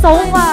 走吧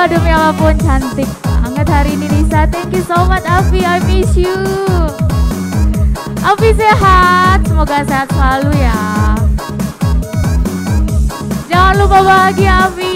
Sumpah demi apa pun cantik banget hari ini Nisa. Thank you so much Avi, I miss you. Avi sehat, semoga sehat selalu ya. Jangan lupa bahagia Avi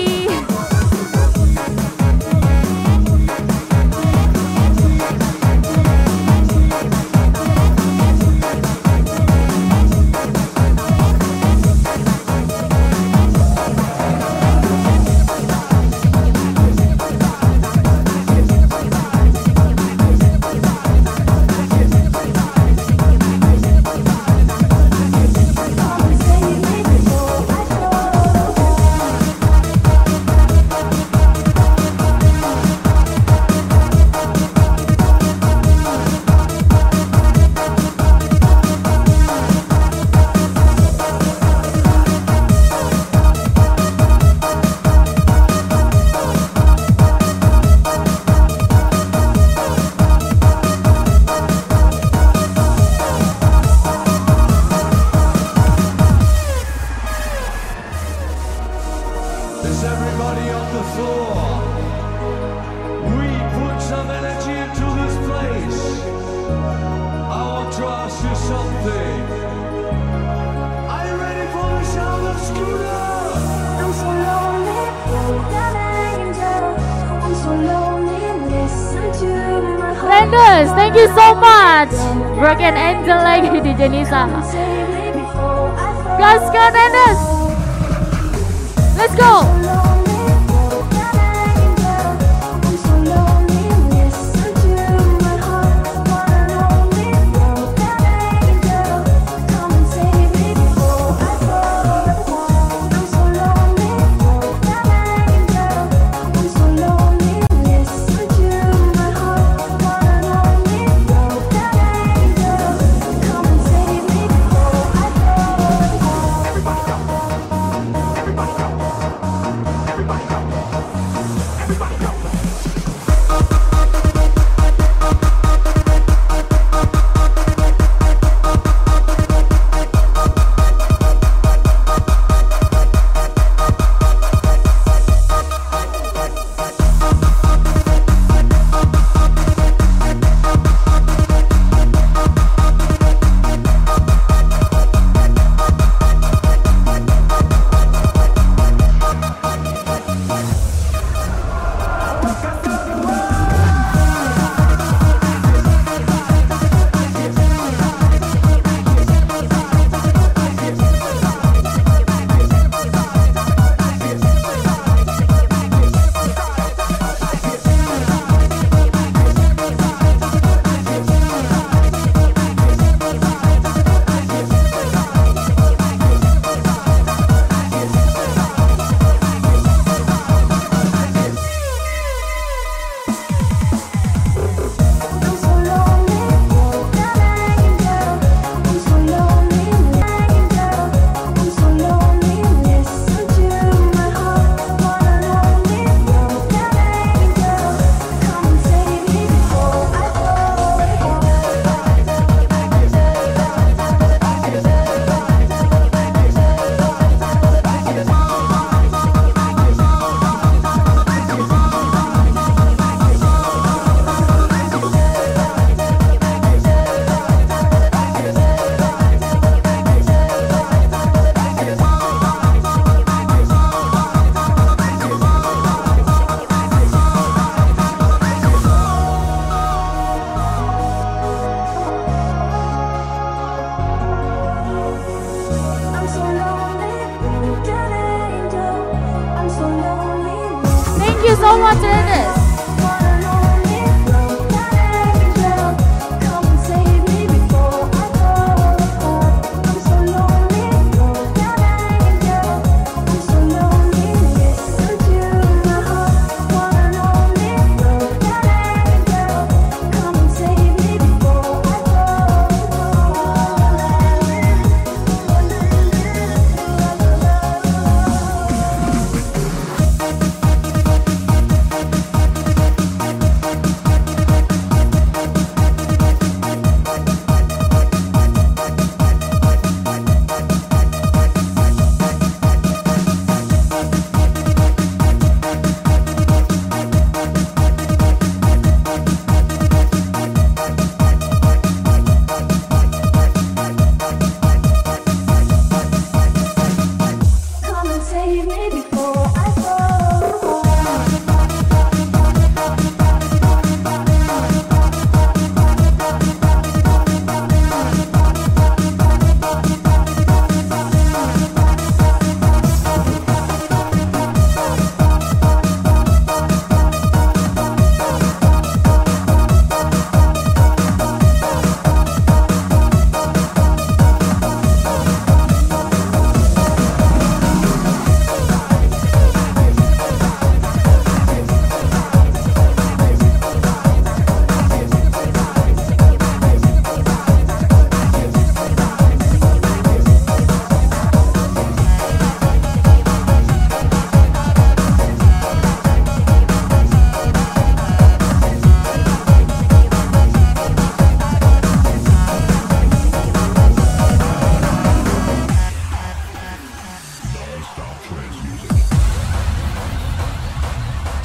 Angel lagi di Jenisa. Gaskan Endes. Let's go.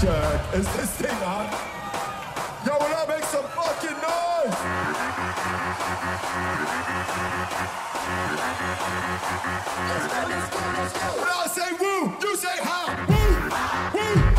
jerk. Is this thing on? Yo, will I make some fucking noise? Let's go, let's go, let's go. When I say woo, you say how. Woo, woo.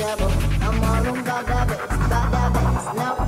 devil. I'm all on Gaga Bags, Gaga Bags. Now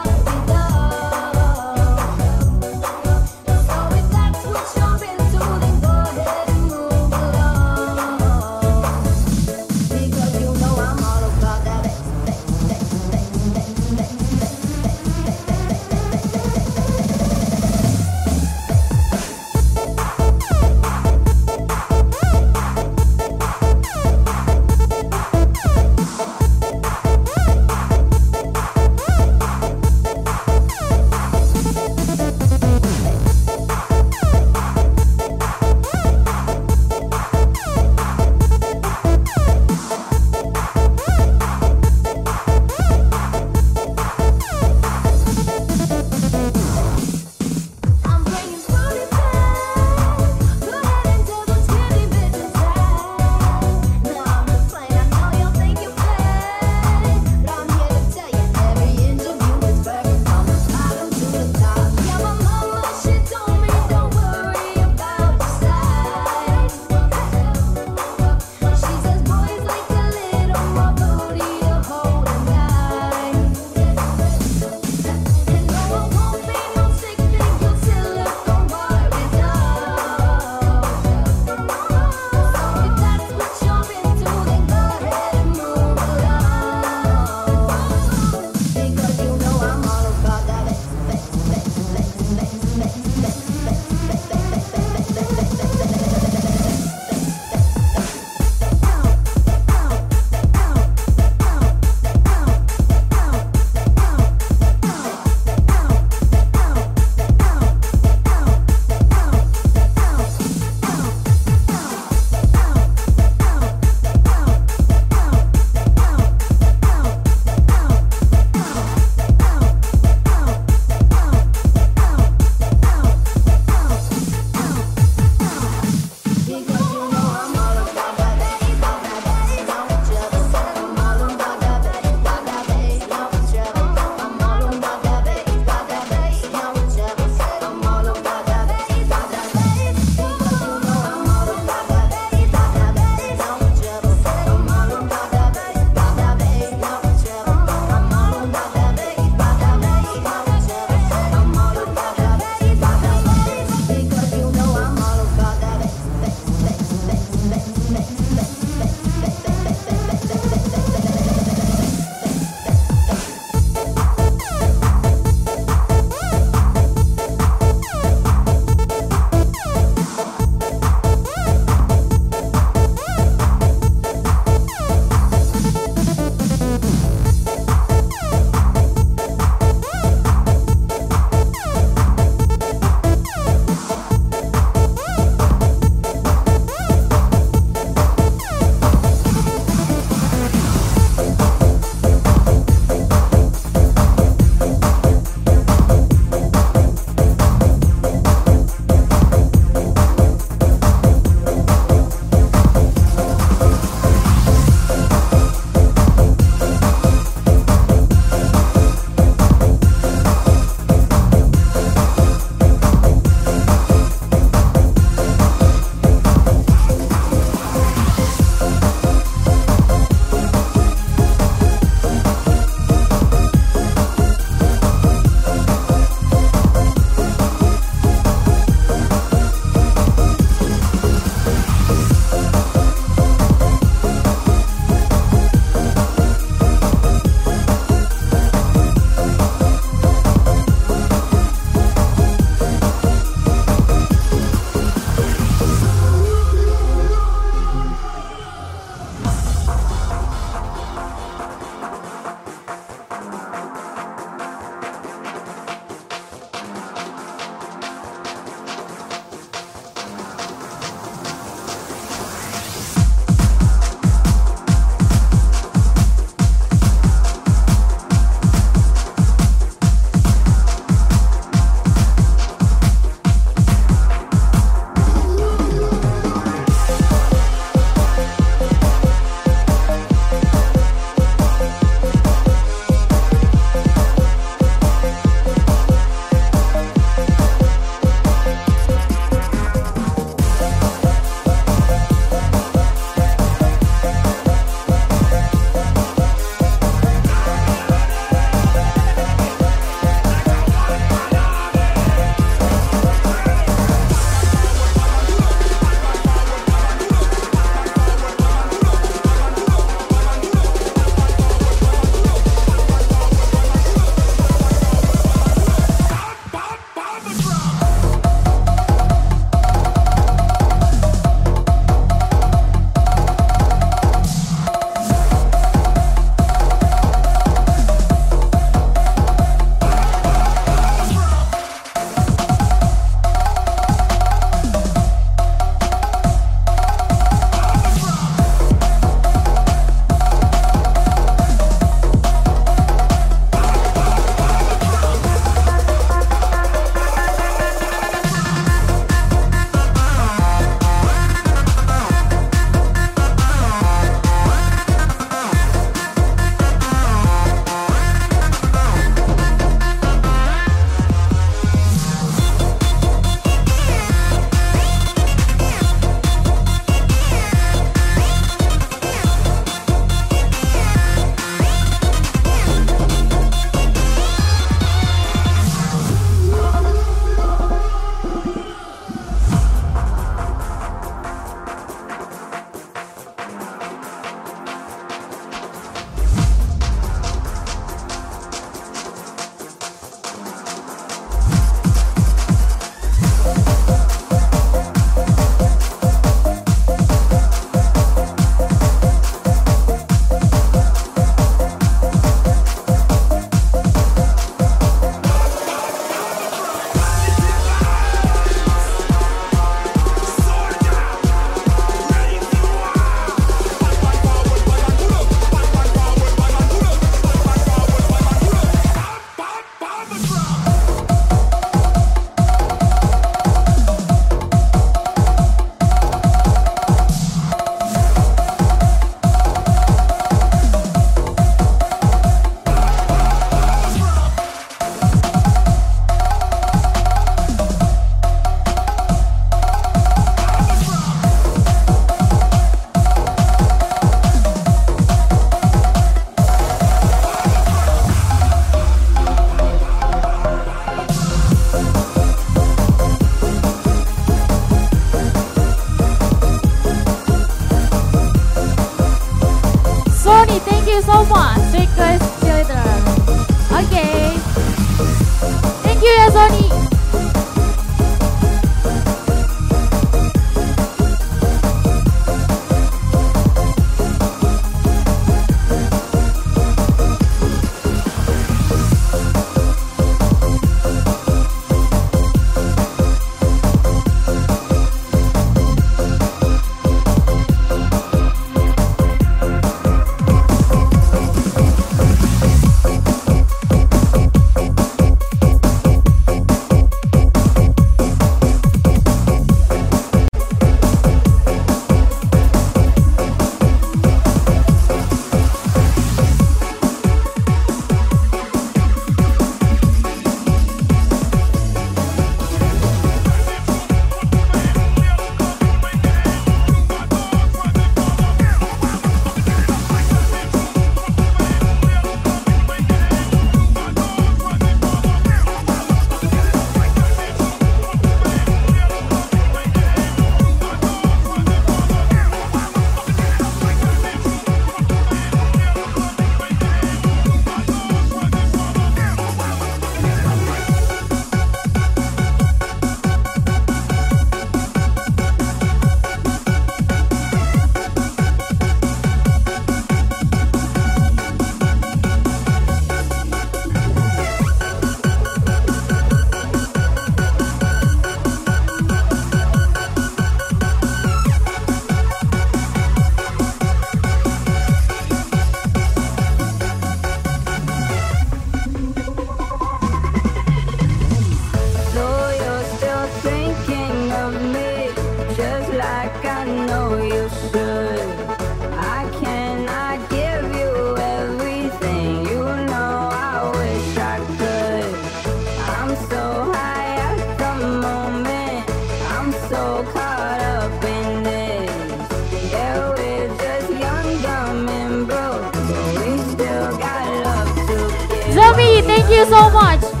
thank you so much.